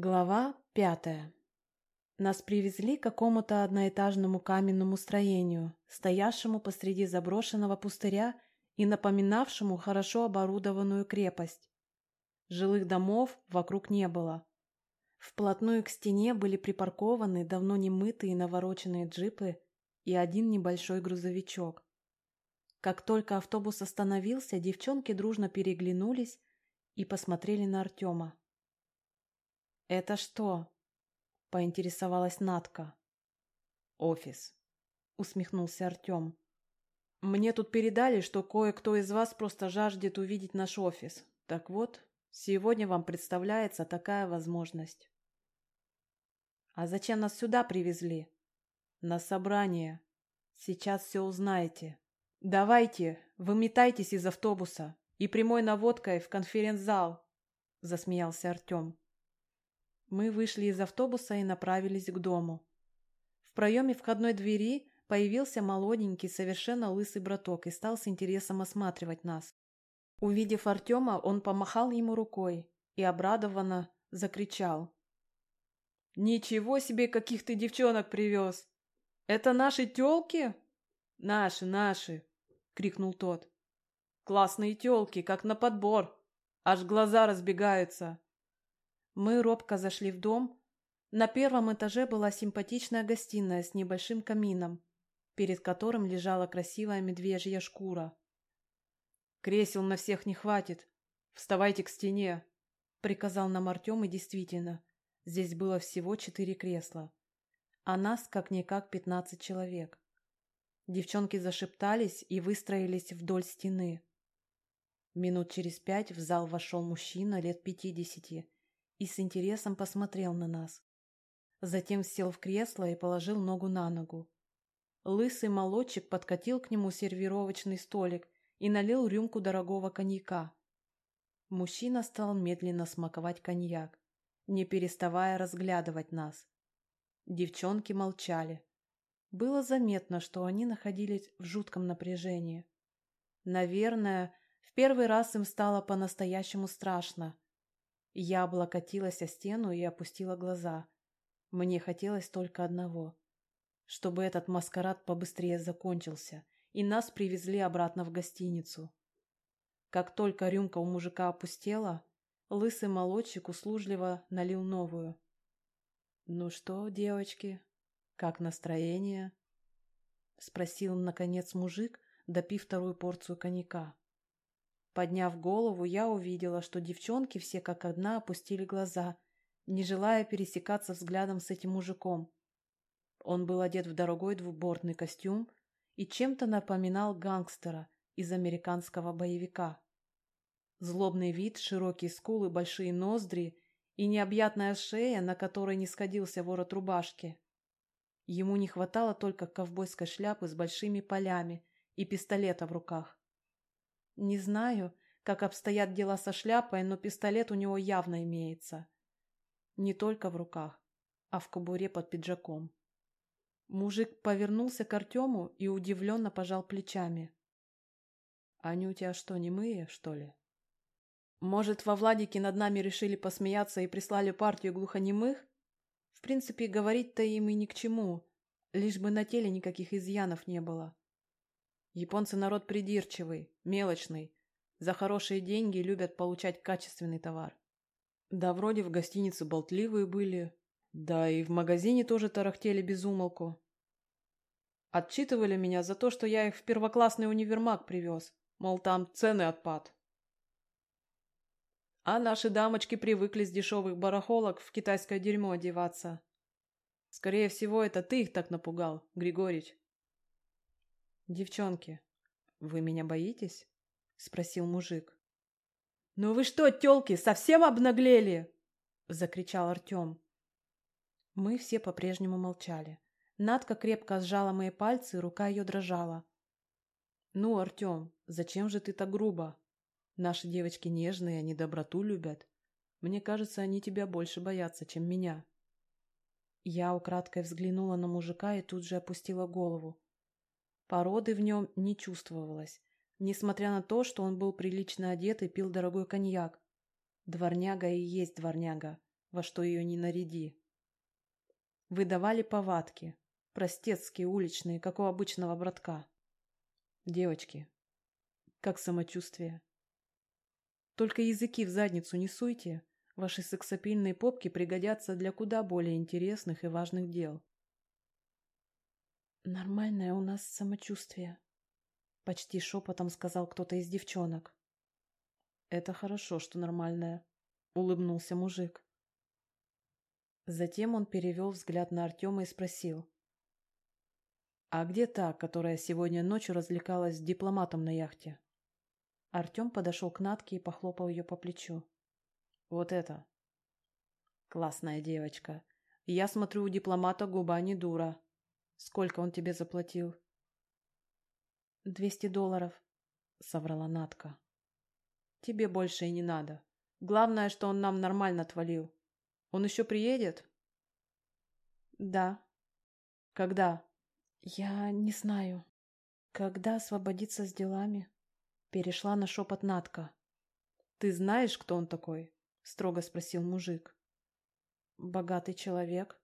Глава пятая. Нас привезли к какому-то одноэтажному каменному строению, стоявшему посреди заброшенного пустыря и напоминавшему хорошо оборудованную крепость. Жилых домов вокруг не было. Вплотную к стене были припаркованы давно немытые навороченные джипы и один небольшой грузовичок. Как только автобус остановился, девчонки дружно переглянулись и посмотрели на Артема. «Это что?» — поинтересовалась Натка. «Офис», — усмехнулся Артем. «Мне тут передали, что кое-кто из вас просто жаждет увидеть наш офис. Так вот, сегодня вам представляется такая возможность». «А зачем нас сюда привезли?» «На собрание. Сейчас все узнаете. Давайте, выметайтесь из автобуса и прямой наводкой в конференц-зал», — засмеялся Артем. Мы вышли из автобуса и направились к дому. В проеме входной двери появился молоденький, совершенно лысый браток и стал с интересом осматривать нас. Увидев Артема, он помахал ему рукой и обрадованно закричал. «Ничего себе, каких ты девчонок привез! Это наши тёлки?» «Наши, наши!» — крикнул тот. «Классные тёлки, как на подбор! Аж глаза разбегаются!» Мы робко зашли в дом. На первом этаже была симпатичная гостиная с небольшим камином, перед которым лежала красивая медвежья шкура. «Кресел на всех не хватит. Вставайте к стене», — приказал нам Артем, и действительно, здесь было всего четыре кресла, а нас как-никак пятнадцать человек. Девчонки зашептались и выстроились вдоль стены. Минут через пять в зал вошел мужчина лет пятидесяти и с интересом посмотрел на нас. Затем сел в кресло и положил ногу на ногу. Лысый молодчик подкатил к нему сервировочный столик и налил рюмку дорогого коньяка. Мужчина стал медленно смаковать коньяк, не переставая разглядывать нас. Девчонки молчали. Было заметно, что они находились в жутком напряжении. Наверное, в первый раз им стало по-настоящему страшно, я облокотилась о стену и опустила глаза. Мне хотелось только одного. Чтобы этот маскарад побыстрее закончился, и нас привезли обратно в гостиницу. Как только рюмка у мужика опустела, лысый молодчик услужливо налил новую. «Ну что, девочки, как настроение?» — спросил, наконец, мужик, допив вторую порцию коньяка. Подняв голову, я увидела, что девчонки все как одна опустили глаза, не желая пересекаться взглядом с этим мужиком. Он был одет в дорогой двубортный костюм и чем-то напоминал гангстера из американского боевика. Злобный вид, широкие скулы, большие ноздри и необъятная шея, на которой не сходился ворот рубашки. Ему не хватало только ковбойской шляпы с большими полями и пистолета в руках. Не знаю, как обстоят дела со шляпой, но пистолет у него явно имеется. Не только в руках, а в кобуре под пиджаком. Мужик повернулся к Артему и удивленно пожал плечами. «Они у тебя что, немые, что ли?» «Может, во Владике над нами решили посмеяться и прислали партию глухонемых? В принципе, говорить-то им и ни к чему, лишь бы на теле никаких изъянов не было. Японцы народ придирчивый, мелочный. За хорошие деньги любят получать качественный товар. Да вроде в гостинице болтливые были. Да и в магазине тоже тарахтели без умолку. Отчитывали меня за то, что я их в первоклассный универмаг привез. Мол, там цены отпад. А наши дамочки привыкли с дешевых барахолок в китайское дерьмо одеваться. Скорее всего, это ты их так напугал, Григорич. «Девчонки, вы меня боитесь?» — спросил мужик. «Ну вы что, тёлки, совсем обнаглели?» — закричал Артём. Мы все по-прежнему молчали. Надка крепко сжала мои пальцы, рука её дрожала. «Ну, Артём, зачем же ты так грубо? Наши девочки нежные, они доброту любят. Мне кажется, они тебя больше боятся, чем меня». Я украдкой взглянула на мужика и тут же опустила голову. Породы в нем не чувствовалось, несмотря на то, что он был прилично одет и пил дорогой коньяк. Дворняга и есть дворняга. во что ее не наряди. Выдавали повадки, простецкие, уличные, как у обычного братка. Девочки, как самочувствие? Только языки в задницу не суйте, ваши сексапильные попки пригодятся для куда более интересных и важных дел. Нормальное у нас самочувствие, почти шепотом сказал кто-то из девчонок. Это хорошо, что нормальное, улыбнулся мужик. Затем он перевел взгляд на Артема и спросил. «А где та, которая сегодня ночью развлекалась с дипломатом на яхте?» Артем подошел к Натке и похлопал ее по плечу. «Вот это!» «Классная девочка. Я смотрю, у дипломата губа не дура. Сколько он тебе заплатил?» «Двести долларов», — соврала Натка. «Тебе больше и не надо. Главное, что он нам нормально отвалил. Он еще приедет?» «Да». «Когда?» «Я не знаю. Когда освободиться с делами?» Перешла на шепот Натка. «Ты знаешь, кто он такой?» — строго спросил мужик. «Богатый человек».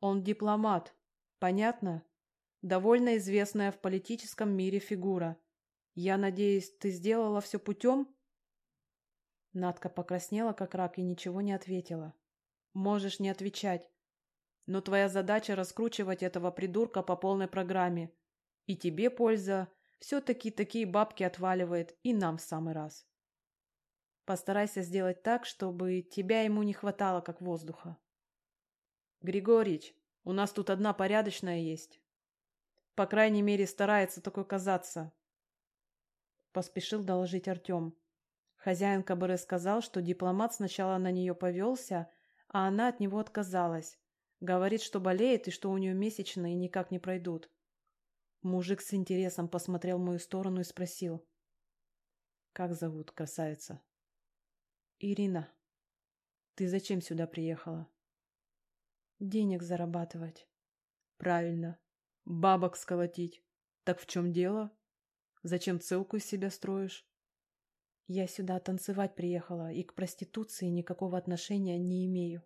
«Он дипломат. Понятно? Довольно известная в политическом мире фигура. Я надеюсь, ты сделала все путем?» Натка покраснела, как рак, и ничего не ответила. «Можешь не отвечать. Но твоя задача раскручивать этого придурка по полной программе. И тебе польза, все-таки такие бабки отваливает, и нам в самый раз. Постарайся сделать так, чтобы тебя ему не хватало, как воздуха. Григорич, у нас тут одна порядочная есть. По крайней мере, старается такой казаться. Поспешил доложить Артем. Хозяин кабаре сказал, что дипломат сначала на нее повелся, а она от него отказалась. Говорит, что болеет и что у нее месячные никак не пройдут. Мужик с интересом посмотрел в мою сторону и спросил. «Как зовут красавица?» «Ирина». «Ты зачем сюда приехала?» «Денег зарабатывать». «Правильно. Бабок сколотить. Так в чем дело? Зачем целку из себя строишь?» «Я сюда танцевать приехала и к проституции никакого отношения не имею».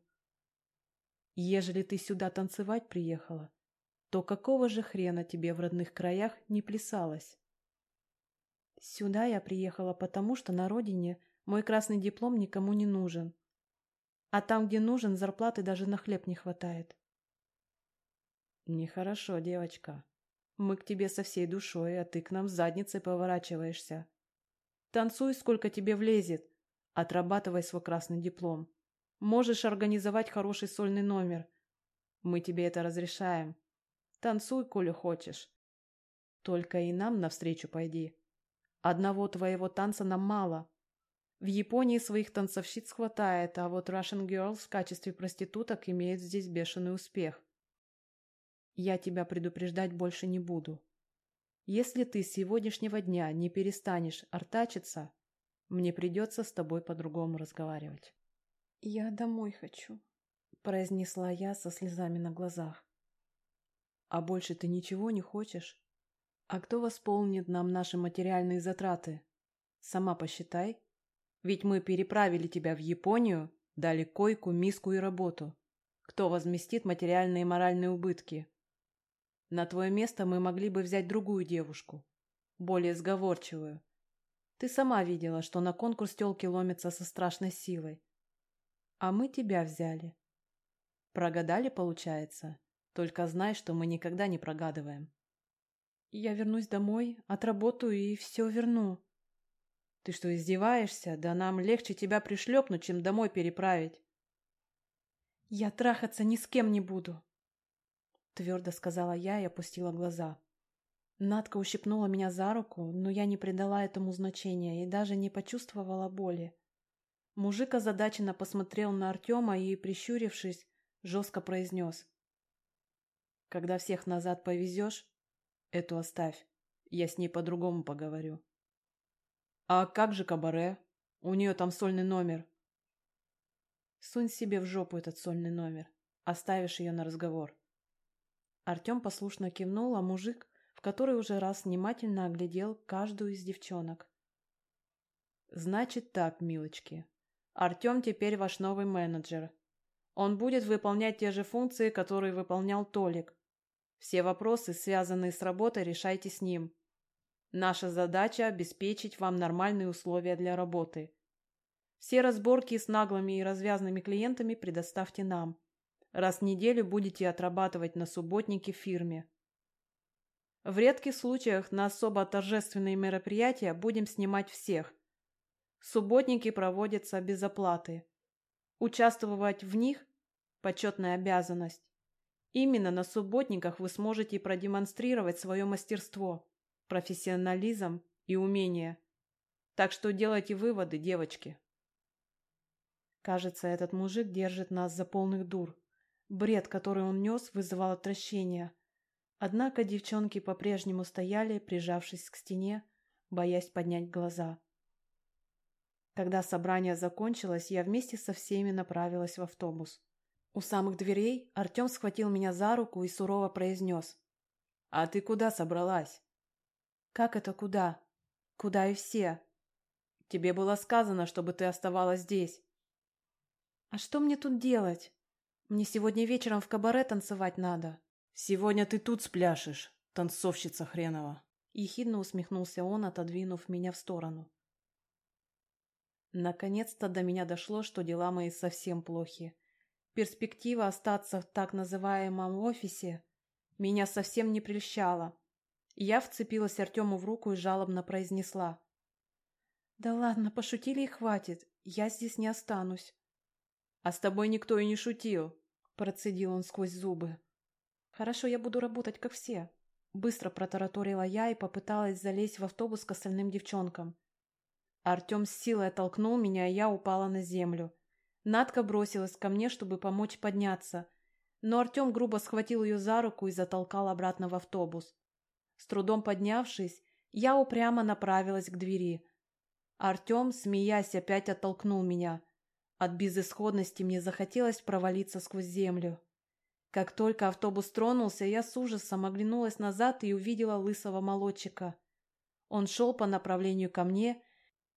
«Ежели ты сюда танцевать приехала, то какого же хрена тебе в родных краях не плясалось? Сюда я приехала потому, что на родине мой красный диплом никому не нужен. А там, где нужен, зарплаты даже на хлеб не хватает. Нехорошо, девочка. Мы к тебе со всей душой, а ты к нам с задницей поворачиваешься. Танцуй, сколько тебе влезет. Отрабатывай свой красный диплом. Можешь организовать хороший сольный номер. Мы тебе это разрешаем. Танцуй, коли хочешь. Только и нам навстречу пойди. Одного твоего танца нам мало. В Японии своих танцовщиц хватает, а вот Russian Girls в качестве проституток имеют здесь бешеный успех. Я тебя предупреждать больше не буду. Если ты с сегодняшнего дня не перестанешь артачиться, мне придется с тобой по-другому разговаривать. «Я домой хочу», — произнесла я со слезами на глазах. А больше ты ничего не хочешь? А кто восполнит нам наши материальные затраты? Сама посчитай. Ведь мы переправили тебя в Японию, дали койку, миску и работу. Кто возместит материальные и моральные убытки? На твое место мы могли бы взять другую девушку, более сговорчивую. Ты сама видела, что на конкурс телки ломятся со страшной силой. А мы тебя взяли. Прогадали, получается? Только знай, что мы никогда не прогадываем. Я вернусь домой, отработаю и все верну. Ты что, издеваешься? Да нам легче тебя пришлепнуть, чем домой переправить. Я трахаться ни с кем не буду, твердо сказала я и опустила глаза. Надка ущипнула меня за руку, но я не придала этому значения и даже не почувствовала боли. Мужик озадаченно посмотрел на Артема и, прищурившись, жестко произнес. Когда всех назад повезешь, эту оставь. Я с ней по-другому поговорю. А как же кабаре? У нее там сольный номер. Сунь себе в жопу этот сольный номер. Оставишь ее на разговор. Артем послушно кивнул, а мужик, в который уже раз внимательно оглядел каждую из девчонок. Значит так, милочки. Артем теперь ваш новый менеджер. Он будет выполнять те же функции, которые выполнял Толик. Все вопросы, связанные с работой, решайте с ним. Наша задача – обеспечить вам нормальные условия для работы. Все разборки с наглыми и развязными клиентами предоставьте нам. Раз в неделю будете отрабатывать на субботнике в фирме. В редких случаях на особо торжественные мероприятия будем снимать всех. Субботники проводятся без оплаты. Участвовать в них – почетная обязанность. Именно на субботниках вы сможете продемонстрировать свое мастерство, профессионализм и умение. Так что делайте выводы, девочки. Кажется, этот мужик держит нас за полных дур. Бред, который он нес, вызывал отвращение. Однако девчонки по-прежнему стояли, прижавшись к стене, боясь поднять глаза. Когда собрание закончилось, я вместе со всеми направилась в автобус. У самых дверей Артем схватил меня за руку и сурово произнес. «А ты куда собралась?» «Как это куда? Куда и все?» «Тебе было сказано, чтобы ты оставалась здесь. «А что мне тут делать? Мне сегодня вечером в кабаре танцевать надо». «Сегодня ты тут спляшешь, танцовщица хренова!» Ехидно усмехнулся он, отодвинув меня в сторону. Наконец-то до меня дошло, что дела мои совсем плохи. Перспектива остаться в так называемом офисе меня совсем не прельщала. Я вцепилась Артему в руку и жалобно произнесла. «Да ладно, пошутили и хватит. Я здесь не останусь. «А с тобой никто и не шутил», – процедил он сквозь зубы. «Хорошо, я буду работать, как все». Быстро протараторила я и попыталась залезть в автобус к остальным девчонкам. Артем с силой оттолкнул меня, и я упала на землю. Надка бросилась ко мне, чтобы помочь подняться, но Артем грубо схватил ее за руку и затолкал обратно в автобус. С трудом поднявшись, я упрямо направилась к двери. Артем, смеясь, опять оттолкнул меня. От безысходности мне захотелось провалиться сквозь землю. Как только автобус тронулся, я с ужасом оглянулась назад и увидела лысого молодчика. Он шел по направлению ко мне,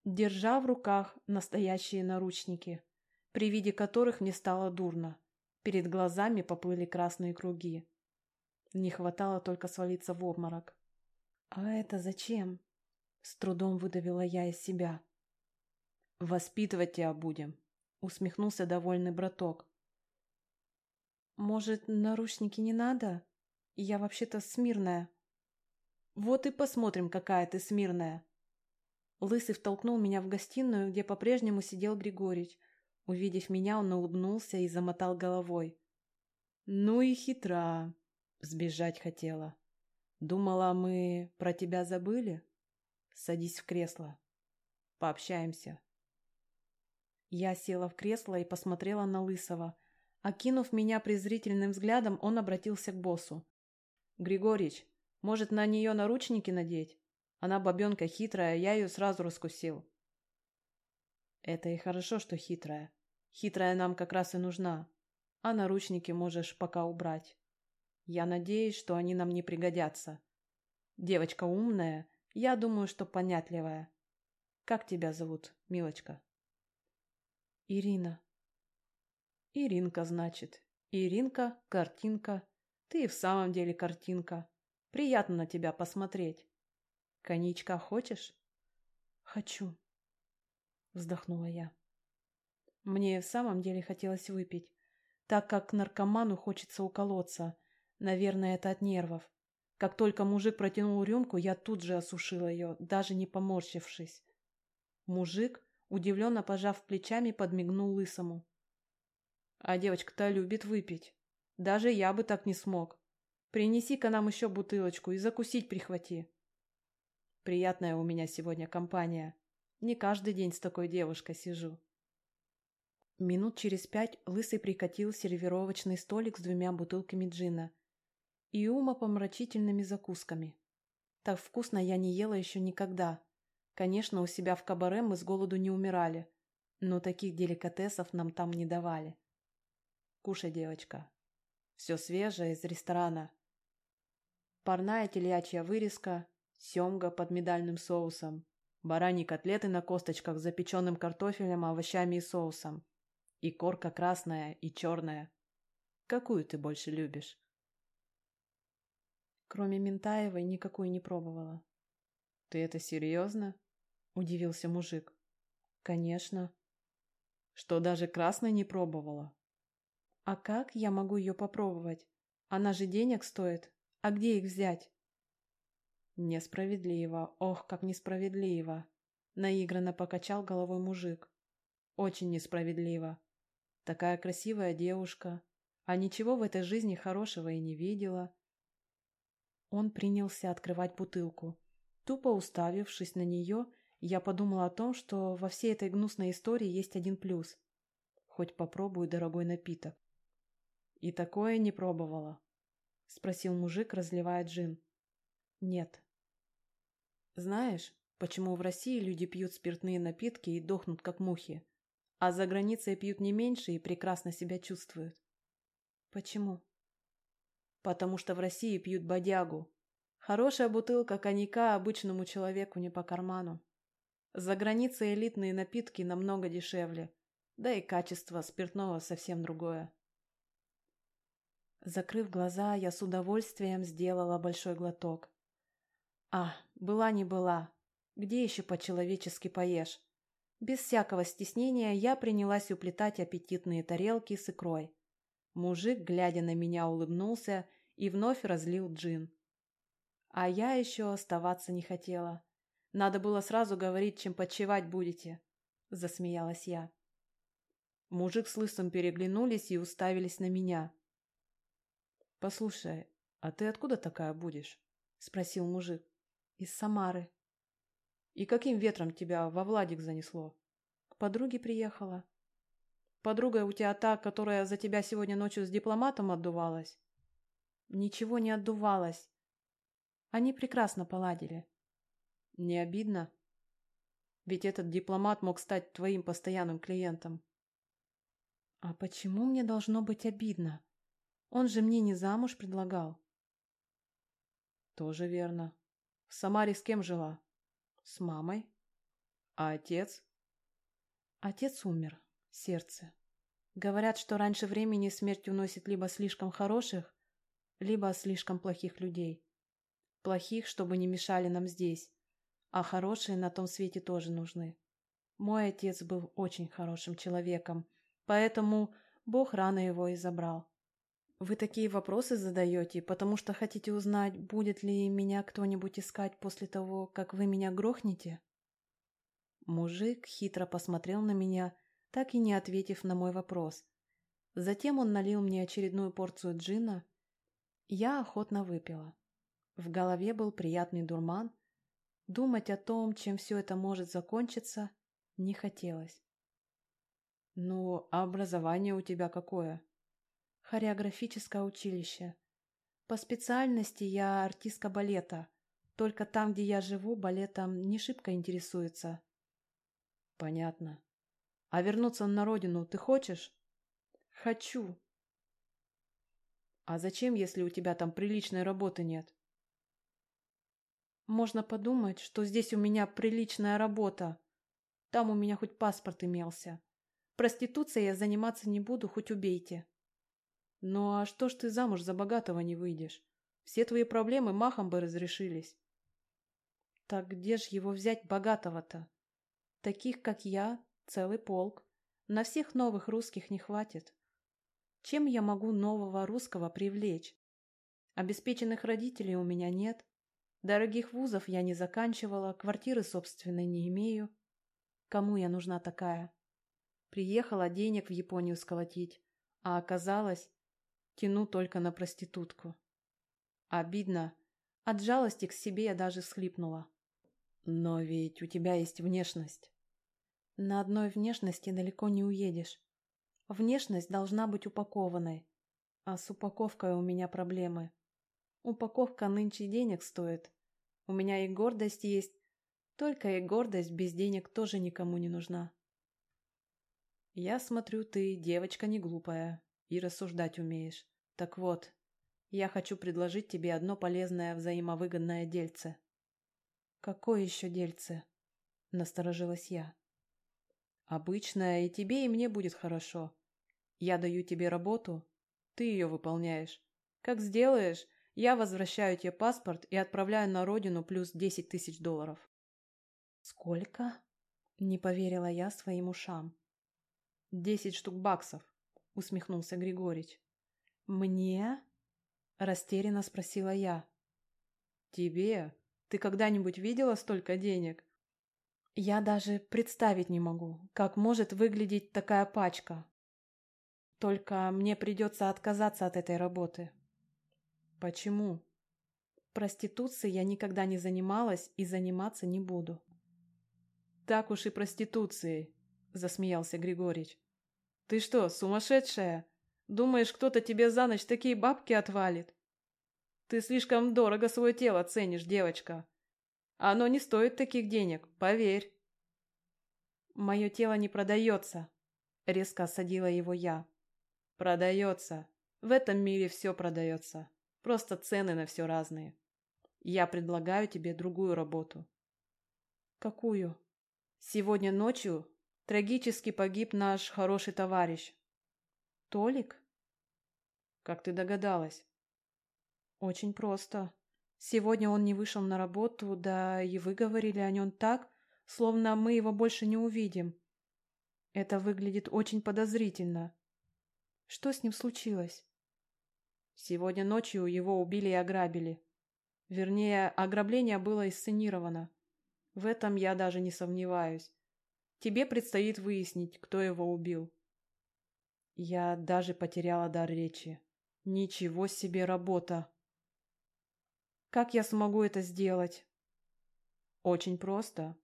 держа в руках настоящие наручники, при виде которых мне стало дурно. Перед глазами поплыли красные круги. Не хватало только свалиться в обморок. «А это зачем?» С трудом выдавила я из себя. «Воспитывать тебя будем», усмехнулся довольный браток. Может, наручники не надо? Я вообще-то смирная. Вот и посмотрим, какая ты смирная. Лысый втолкнул меня в гостиную, где по-прежнему сидел Григорий. Увидев меня, он улыбнулся и замотал головой. Ну и хитра. Сбежать хотела. Думала, мы про тебя забыли? Садись в кресло. Пообщаемся. Я села в кресло и посмотрела на Лысого. Окинув меня презрительным взглядом, он обратился к боссу. «Григорич, может, на нее наручники надеть? Она бабенка хитрая, я ее сразу раскусил». «Это и хорошо, что хитрая. Хитрая нам как раз и нужна. А наручники можешь пока убрать. Я надеюсь, что они нам не пригодятся. Девочка умная, я думаю, что понятливая. Как тебя зовут, милочка?» Ирина. Иринка, значит. Иринка, картинка. Ты и в самом деле картинка. Приятно на тебя посмотреть. Коньячка хочешь? Хочу. Вздохнула я. Мне в самом деле хотелось выпить, так как наркоману хочется уколоться. Наверное, это от нервов. Как только мужик протянул рюмку, я тут же осушила ее, даже не поморщившись. Мужик Удивленно пожав плечами, подмигнул лысому. А девочка-то любит выпить. Даже я бы так не смог. Принеси-ка нам еще бутылочку и закусить прихвати. Приятная у меня сегодня компания. Не каждый день с такой девушкой сижу. Минут через пять Лысый прикатил сервировочный столик с двумя бутылками джина и умопомрачительными закусками. Так вкусно я не ела еще никогда. Конечно, у себя в кабаре мы с голоду не умирали, но таких деликатесов нам там не давали. Кушай, девочка. Все свежее из ресторана. Парная телячья вырезка, семга под медальным соусом, бараньи котлеты на косточках с запеченным картофелем, овощами и соусом. И корка красная, и черная. Какую ты больше любишь? Кроме Ментаевой никакую не пробовала. Ты это серьезно? Удивился мужик. Конечно. Что даже красной не пробовала? А как я могу ее попробовать? Она же денег стоит. А где их взять? Несправедливо. Ох, как несправедливо. Наигранно покачал головой мужик. Очень несправедливо. Такая красивая девушка, а ничего в этой жизни хорошего и не видела. Он принялся открывать бутылку. Тупо уставившись на нее, я подумала о том, что во всей этой гнусной истории есть один плюс. Хоть попробую дорогой напиток. «И такое не пробовала?» — спросил мужик, разливая джин. «Нет». «Знаешь, почему в России люди пьют спиртные напитки и дохнут, как мухи, а за границей пьют не меньше и прекрасно себя чувствуют?» «Почему?» «Потому что в России пьют бодягу. Хорошая бутылка коньяка обычному человеку не по карману. За границей элитные напитки намного дешевле, да и качество спиртного совсем другое. Закрыв глаза, я с удовольствием сделала большой глоток. А, была не была. Где еще по-человечески поешь? Без всякого стеснения я принялась уплетать аппетитные тарелки с икрой. Мужик, глядя на меня, улыбнулся и вновь разлил джин. А я еще оставаться не хотела. Надо было сразу говорить, чем подчевать будете, — засмеялась я. Мужик с лысым переглянулись и уставились на меня. «Послушай, а ты откуда такая будешь?» — спросил мужик. «Из Самары». «И каким ветром тебя во Владик занесло?» «К подруге приехала». «Подруга у тебя та, которая за тебя сегодня ночью с дипломатом отдувалась?» «Ничего не отдувалась. Они прекрасно поладили». «Не обидно?» Ведь этот дипломат мог стать твоим постоянным клиентом. А почему мне должно быть обидно? Он же мне не замуж предлагал. Тоже верно. В Самаре с кем жила? С мамой. А отец? Отец умер. Сердце. Говорят, что раньше времени смерть уносит либо слишком хороших, либо слишком плохих людей. Плохих, чтобы не мешали нам здесь, а хорошие на том свете тоже нужны. Мой отец был очень хорошим человеком, поэтому Бог рано его и забрал. Вы такие вопросы задаете, потому что хотите узнать, будет ли меня кто-нибудь искать после того, как вы меня грохнете? Мужик хитро посмотрел на меня, так и не ответив на мой вопрос. Затем он налил мне очередную порцию джина. Я охотно выпила. В голове был приятный дурман. Думать о том, чем все это может закончиться, не хотелось. «Ну, а образование у тебя какое?» хореографическое училище. По специальности я артистка балета. Только там, где я живу, балетом не шибко интересуется. Понятно. А вернуться на родину ты хочешь? Хочу. А зачем, если у тебя там приличной работы нет? Можно подумать, что здесь у меня приличная работа. Там у меня хоть паспорт имелся. Проституцией я заниматься не буду, хоть убейте. Ну а что ж ты замуж за богатого не выйдешь? Все твои проблемы махом бы разрешились. Так где ж его взять богатого-то? Таких, как я, целый полк. На всех новых русских не хватит. Чем я могу нового русского привлечь? Обеспеченных родителей у меня нет. Дорогих вузов я не заканчивала, квартиры собственной не имею. Кому я нужна такая? Приехала денег в Японию сколотить, а оказалось, Тяну только на проститутку. Обидно. От жалости к себе я даже схлипнула. Но ведь у тебя есть внешность. На одной внешности далеко не уедешь. Внешность должна быть упакованной. А с упаковкой у меня проблемы. Упаковка нынче денег стоит. У меня и гордость есть. Только и гордость без денег тоже никому не нужна. Я смотрю, ты девочка не глупая и рассуждать умеешь. Так вот, я хочу предложить тебе одно полезное взаимовыгодное дельце. Какое еще дельце? Насторожилась я. Обычная, и тебе, и мне будет хорошо. Я даю тебе работу, ты ее выполняешь. Как сделаешь, я возвращаю тебе паспорт и отправляю на родину плюс 10 тысяч долларов. Сколько? Не поверила я своим ушам. Десять штук баксов, усмехнулся Григорич. Мне? Растерянно спросила я. Тебе? Ты когда-нибудь видела столько денег? Я даже представить не могу, как может выглядеть такая пачка. Только мне придется отказаться от этой работы. Почему? Проституцией я никогда не занималась и заниматься не буду. Так уж и проституцией, засмеялся Григорич. Ты что, сумасшедшая? Думаешь, кто-то тебе за ночь такие бабки отвалит? Ты слишком дорого свое тело ценишь, девочка. Оно не стоит таких денег, поверь. Мое тело не продается, резко осадила его я. Продается. В этом мире все продается. Просто цены на все разные. Я предлагаю тебе другую работу. Какую? Сегодня ночью трагически погиб наш хороший товарищ. Толик? Как ты догадалась? Очень просто. Сегодня он не вышел на работу, да и вы говорили о нем так, словно мы его больше не увидим. Это выглядит очень подозрительно. Что с ним случилось? Сегодня ночью его убили и ограбили. Вернее, ограбление было исценировано. В этом я даже не сомневаюсь. Тебе предстоит выяснить, кто его убил. Я даже потеряла дар речи. Ничего себе работа! Как я смогу это сделать? Очень просто.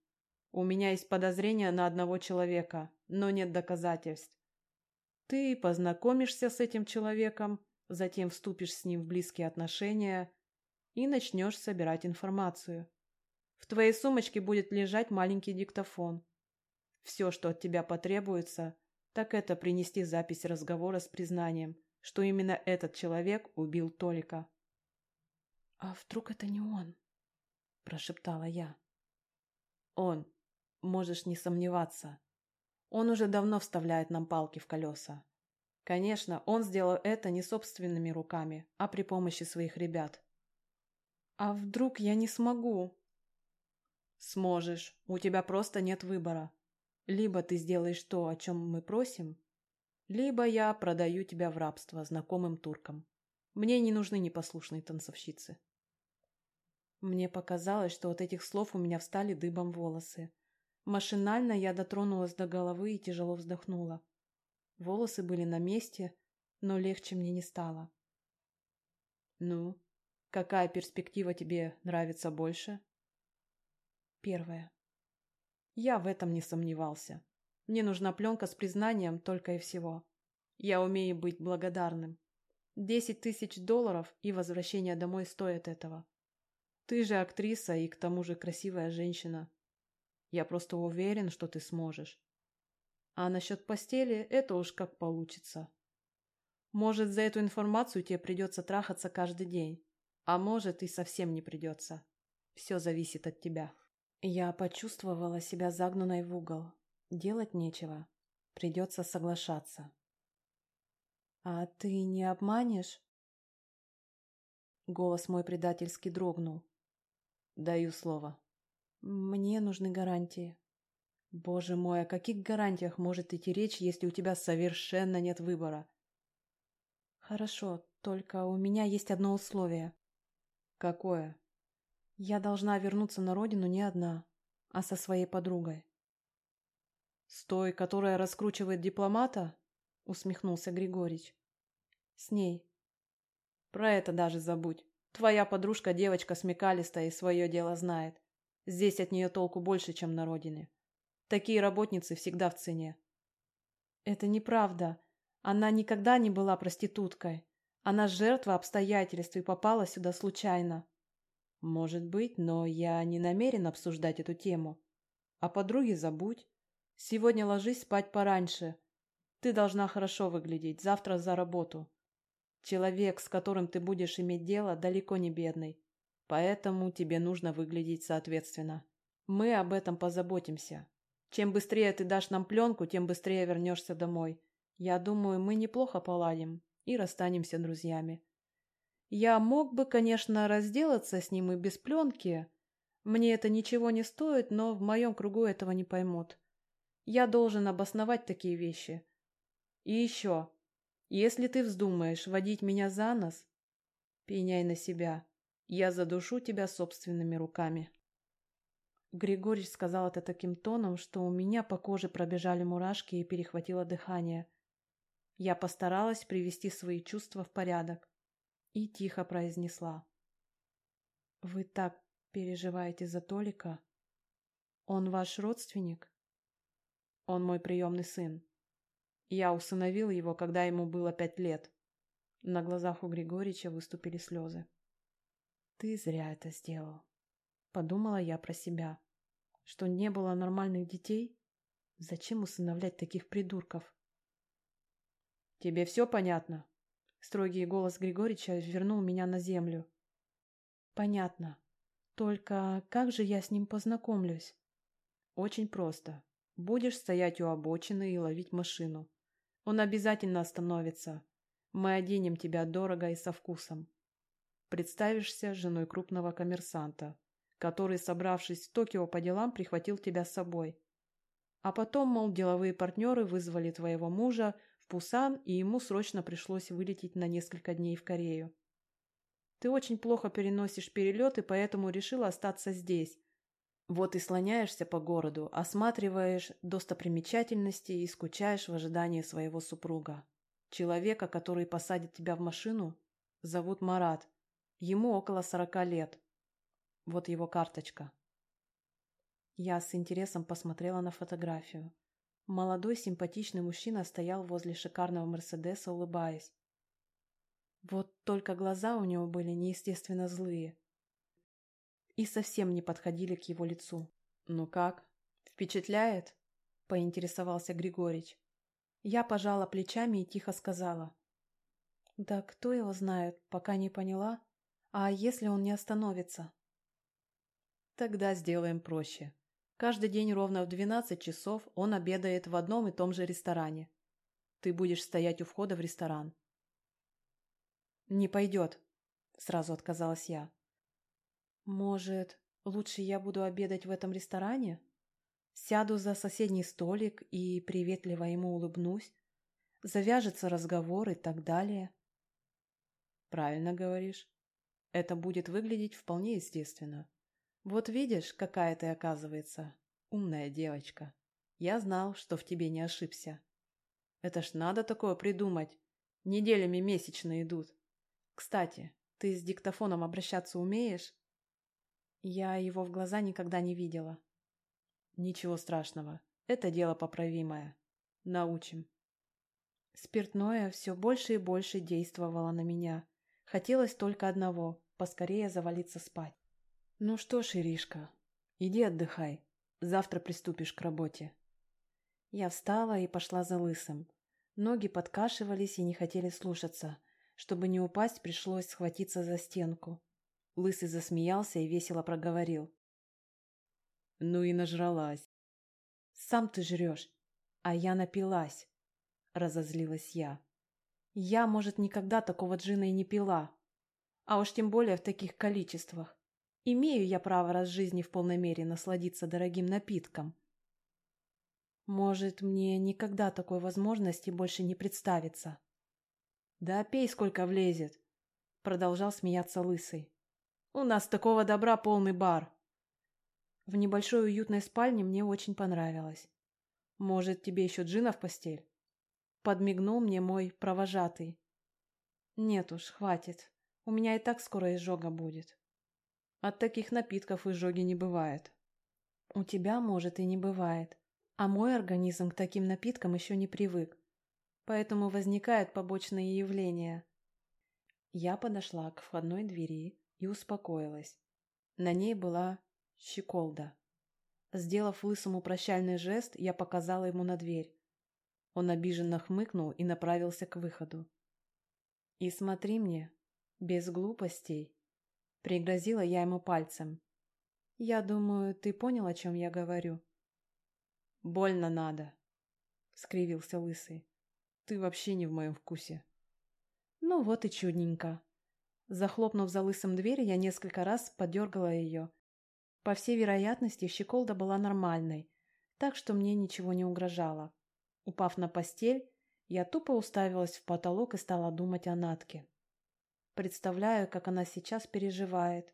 У меня есть подозрение на одного человека, но нет доказательств. Ты познакомишься с этим человеком, затем вступишь с ним в близкие отношения и начнешь собирать информацию. В твоей сумочке будет лежать маленький диктофон. Все, что от тебя потребуется, так это принести запись разговора с признанием, что именно этот человек убил Толика. «А вдруг это не он?» – прошептала я. «Он. Можешь не сомневаться. Он уже давно вставляет нам палки в колеса. Конечно, он сделал это не собственными руками, а при помощи своих ребят. А вдруг я не смогу? Сможешь. У тебя просто нет выбора. Либо ты сделаешь то, о чем мы просим, либо я продаю тебя в рабство знакомым туркам. Мне не нужны непослушные танцовщицы. Мне показалось, что от этих слов у меня встали дыбом волосы. Машинально я дотронулась до головы и тяжело вздохнула. Волосы были на месте, но легче мне не стало. «Ну, какая перспектива тебе нравится больше?» «Первая». Я в этом не сомневался. Мне нужна пленка с признанием только и всего. Я умею быть благодарным. Десять тысяч долларов и возвращение домой стоят этого. Ты же актриса и к тому же красивая женщина. Я просто уверен, что ты сможешь. А насчет постели – это уж как получится. Может, за эту информацию тебе придется трахаться каждый день. А может, и совсем не придется. Все зависит от тебя. Я почувствовала себя загнанной в угол. Делать нечего. Придется соглашаться. «А ты не обманешь?» Голос мой предательски дрогнул. «Даю слово». «Мне нужны гарантии». «Боже мой, о каких гарантиях может идти речь, если у тебя совершенно нет выбора?» «Хорошо, только у меня есть одно условие». «Какое?» «Я должна вернуться на родину не одна, а со своей подругой». «С той, которая раскручивает дипломата?» — усмехнулся Григорич. «С ней». «Про это даже забудь. Твоя подружка девочка смекалистая и свое дело знает. Здесь от нее толку больше, чем на родине. Такие работницы всегда в цене». «Это неправда. Она никогда не была проституткой. Она жертва обстоятельств и попала сюда случайно». «Может быть, но я не намерен обсуждать эту тему. О подруге забудь. Сегодня ложись спать пораньше. Ты должна хорошо выглядеть, завтра за работу. Человек, с которым ты будешь иметь дело, далеко не бедный. Поэтому тебе нужно выглядеть соответственно. Мы об этом позаботимся. Чем быстрее ты дашь нам пленку, тем быстрее вернешься домой. Я думаю, мы неплохо поладим и расстанемся друзьями. Я мог бы, конечно, разделаться с ним и без пленки. Мне это ничего не стоит, но в моем кругу этого не поймут. Я должен обосновать такие вещи. И еще, если ты вздумаешь водить меня за нос, пеняй на себя. Я задушу тебя собственными руками. Григорий сказал это таким тоном, что у меня по коже пробежали мурашки и перехватило дыхание. Я постаралась привести свои чувства в порядок и тихо произнесла. «Вы так переживаете за Толика? Он ваш родственник?» «Он мой приемный сын. Я усыновил его, когда ему было пять лет». На глазах у Григорича выступили слезы. «Ты зря это сделал», — подумала я про себя. «Что не было нормальных детей? Зачем усыновлять таких придурков?» «Тебе все понятно?» Строгий голос Григорича вернул меня на землю. Понятно. Только как же я с ним познакомлюсь? Очень просто. Будешь стоять у обочины и ловить машину. Он обязательно остановится. Мы оденем тебя дорого и со вкусом. Представишься женой крупного коммерсанта, который, собравшись в Токио по делам, прихватил тебя с собой. А потом, мол, деловые партнеры вызвали твоего мужа в Пусан, и ему срочно пришлось вылететь на несколько дней в Корею. Ты очень плохо переносишь перелеты, поэтому решила остаться здесь. Вот и слоняешься по городу, осматриваешь достопримечательности и скучаешь в ожидании своего супруга. Человека, который посадит тебя в машину, зовут Марат. Ему около сорока лет. Вот его карточка. Я с интересом посмотрела на фотографию. Молодой симпатичный мужчина стоял возле шикарного Мерседеса, улыбаясь. Вот только глаза у него были неестественно злые и совсем не подходили к его лицу. «Ну как? Впечатляет?» – поинтересовался Григорич. Я пожала плечами и тихо сказала. «Да кто его знает, пока не поняла. А если он не остановится?» «Тогда сделаем проще. Каждый день ровно в 12 часов он обедает в одном и том же ресторане. Ты будешь стоять у входа в ресторан. «Не пойдет», — сразу отказалась я. «Может, лучше я буду обедать в этом ресторане? Сяду за соседний столик и приветливо ему улыбнусь. Завяжется разговор и так далее». «Правильно говоришь. Это будет выглядеть вполне естественно. Вот видишь, какая ты, оказывается, умная девочка. Я знал, что в тебе не ошибся. Это ж надо такое придумать. Неделями месячно идут. Кстати, ты с диктофоном обращаться умеешь? Я его в глаза никогда не видела. Ничего страшного. Это дело поправимое. Научим. Спиртное все больше и больше действовало на меня. Хотелось только одного – поскорее завалиться спать. «Ну что ж, Иришка, иди отдыхай. Завтра приступишь к работе». Я встала и пошла за лысым. Ноги подкашивались и не хотели слушаться. Чтобы не упасть, пришлось схватиться за стенку. Лысый засмеялся и весело проговорил. «Ну и нажралась». «Сам ты жрешь, а я напилась», — разозлилась я. «Я, может, никогда такого джина и не пила, а уж тем более в таких количествах. Имею я право раз в жизни в полной мере насладиться дорогим напитком. Может, мне никогда такой возможности больше не представится. Да пей, сколько влезет, продолжал смеяться лысый. У нас такого добра полный бар. В небольшой уютной спальне мне очень понравилось. Может, тебе еще джина в постель? Подмигнул мне мой провожатый. Нет уж, хватит. У меня и так скоро изжога будет. От таких напитков изжоги не бывает. У тебя, может, и не бывает. А мой организм к таким напиткам еще не привык. Поэтому возникают побочные явления. Я подошла к входной двери и успокоилась. На ней была щеколда. Сделав лысому прощальный жест, я показала ему на дверь. Он обиженно хмыкнул и направился к выходу. «И смотри мне, без глупостей», Пригрозила я ему пальцем. «Я думаю, ты понял, о чем я говорю?» Больно надо, — скривился Лысый. Ты вообще не в моем вкусе. Ну вот и чудненько. Захлопнув за Лысым дверь, я несколько раз подергала ее. По всей вероятности, щеколда была нормальной, так что мне ничего не угрожало. Упав на постель, я тупо уставилась в потолок и стала думать о Натке. Представляю, как она сейчас переживает.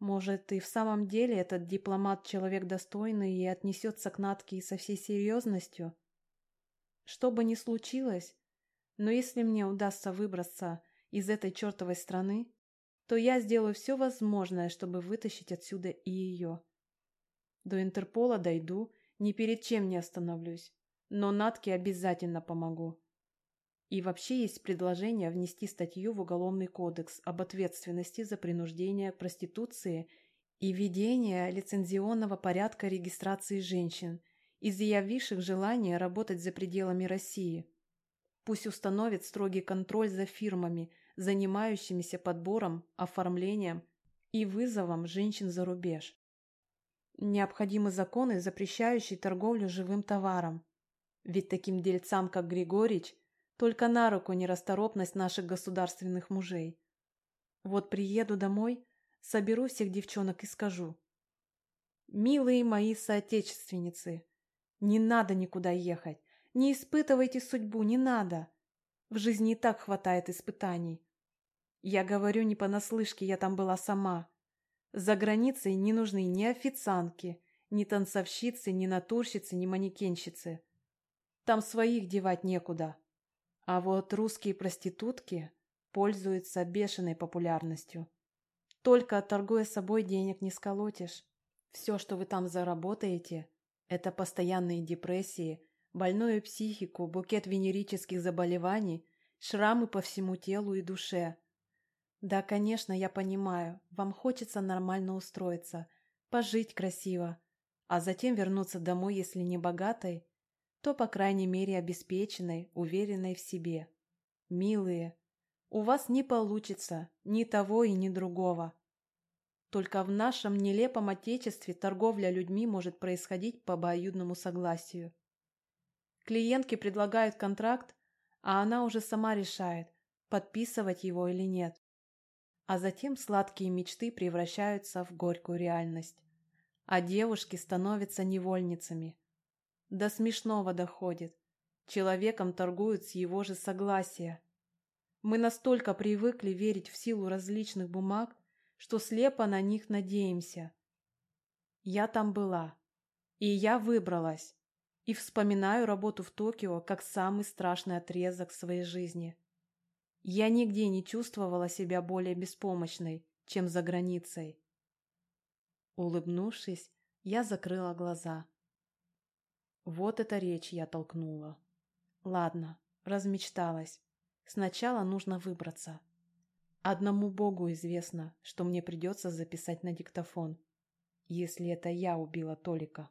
Может, и в самом деле этот дипломат человек достойный и отнесется к Натке со всей серьезностью? Что бы ни случилось, но если мне удастся выбраться из этой чертовой страны, то я сделаю все возможное, чтобы вытащить отсюда и ее. До Интерпола дойду, ни перед чем не остановлюсь, но Натке обязательно помогу. И вообще есть предложение внести статью в Уголовный кодекс об ответственности за принуждение к проституции и введение лицензионного порядка регистрации женщин, изъявивших желание работать за пределами России. Пусть установит строгий контроль за фирмами, занимающимися подбором, оформлением и вызовом женщин за рубеж. Необходимы законы, запрещающие торговлю живым товаром. Ведь таким дельцам, как Григорич, только на руку нерасторопность наших государственных мужей. Вот приеду домой, соберу всех девчонок и скажу. «Милые мои соотечественницы, не надо никуда ехать, не испытывайте судьбу, не надо. В жизни и так хватает испытаний. Я говорю не понаслышке, я там была сама. За границей не нужны ни официантки, ни танцовщицы, ни натурщицы, ни манекенщицы. Там своих девать некуда. А вот русские проститутки пользуются бешеной популярностью. Только торгуя собой денег не сколотишь. Все, что вы там заработаете, это постоянные депрессии, больную психику, букет венерических заболеваний, шрамы по всему телу и душе. Да, конечно, я понимаю, вам хочется нормально устроиться, пожить красиво, а затем вернуться домой, если не богатой, то, по крайней мере, обеспеченной, уверенной в себе. Милые, у вас не получится ни того и ни другого. Только в нашем нелепом отечестве торговля людьми может происходить по обоюдному согласию. Клиентке предлагают контракт, а она уже сама решает, подписывать его или нет. А затем сладкие мечты превращаются в горькую реальность. А девушки становятся невольницами – до смешного доходит. Человеком торгуют с его же согласия. Мы настолько привыкли верить в силу различных бумаг, что слепо на них надеемся. Я там была. И я выбралась. И вспоминаю работу в Токио как самый страшный отрезок своей жизни. Я нигде не чувствовала себя более беспомощной, чем за границей. Улыбнувшись, я закрыла глаза. Вот эта речь я толкнула. Ладно, размечталась. Сначала нужно выбраться. Одному Богу известно, что мне придется записать на диктофон, если это я убила Толика.